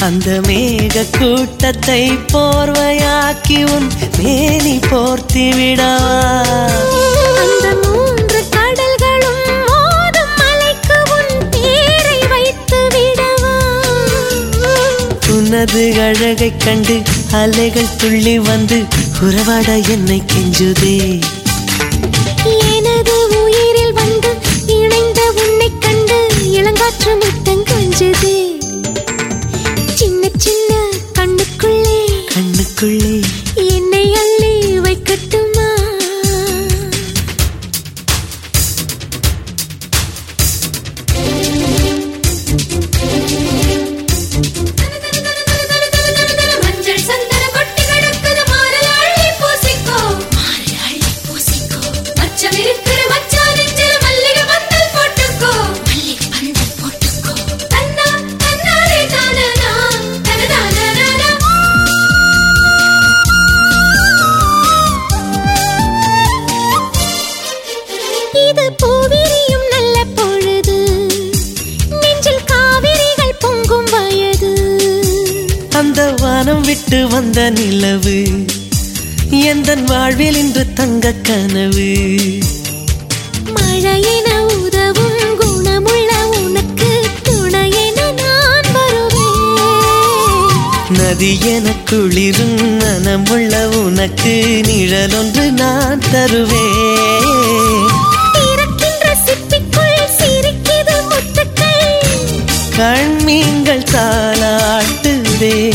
அந்த மேக கூட்டத்தை போர்வையாக்கி உன் மேனி போர்த்தி விடவா? அந்த மூன்று கடல்களும் மோதும் மலைக்கு உன் பேரை வைத்து விடவா? உனது அழகைக் கண்டு அலைகள் துள்ளி வந்து உறவாட என்னை கெஞ்சுதே. வானம் விட்டு வந்த நிலவு. எந்த வாழ்வில் இன்று தங்க கனவு? மழையென உதவும் குணமுள்ள உனக்கு துணையென நான் வருவேன். நதி என குளிரும் மனமுள்ள உனக்கு நிழலொன்று நான் தருவேன். கண்மீன்கள் தாளாட்டுதே.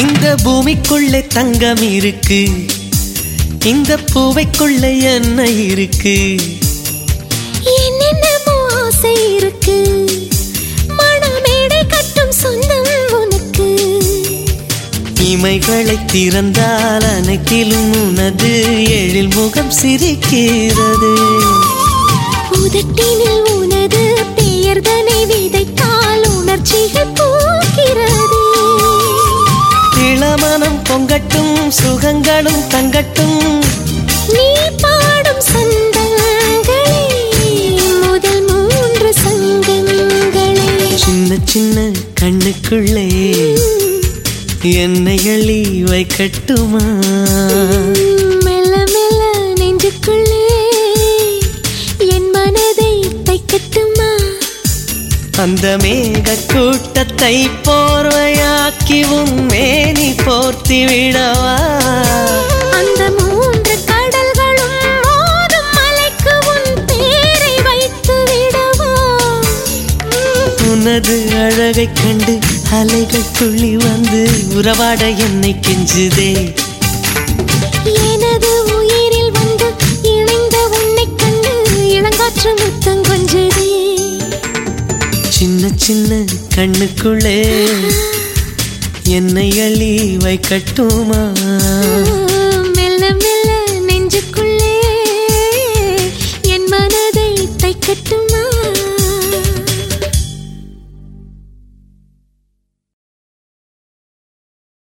இந்த பூமிக்குள்ளே தங்கம் இருக்கு. இந்த பூவைக்குள்ள என்ன இருக்கு. என்னென்னமோ ஆசை இருக்கு? மணமேடை கட்டும் சொந்தம் உனக்கு. இமைகளை திறந்தால் அனைத்திலும் உனது எழில் முகம் சிரிக்கிறது. உதட்டினில் உனது பெயர்தனை விதைத்தால் உணர்ச்சிகள் பொங்கட்டும் சுகங்களும் தங்கட்டும். நீ பாடும் சந்தங்களே முதல் மூன்று சங்கங்களே. சின்ன சின்ன கண்ணுக்குள்ளே என்னை எழி வைக்கட்டுமா? மெல்ல மெல்ல நெஞ்சுக்குள்ளே என் மனதை தைக்கட்டுமா அந்த மேக கூட்டத்தை போர்வையாக்கி உன் மேனி போர்த்தி விடவா? அந்த மூன்று கடல்களும் மோதும் மலைக்கு உன் பேரை வைத்து விடவா? உனது அழகைக் கண்டு அலைகள் துள்ளி வந்து உறவாட என்னை கெஞ்சுதே. எனது உயிரில் வந்து இணைந்த உன்னைக் கண்டு இளங்காற்று முத்தம் கொஞ்சதே. சின்ன சின்ன கண்ணுக்குள்ளே. என்னை அள்ளி வைக்கட்டுமா? மெல்ல மெல்ல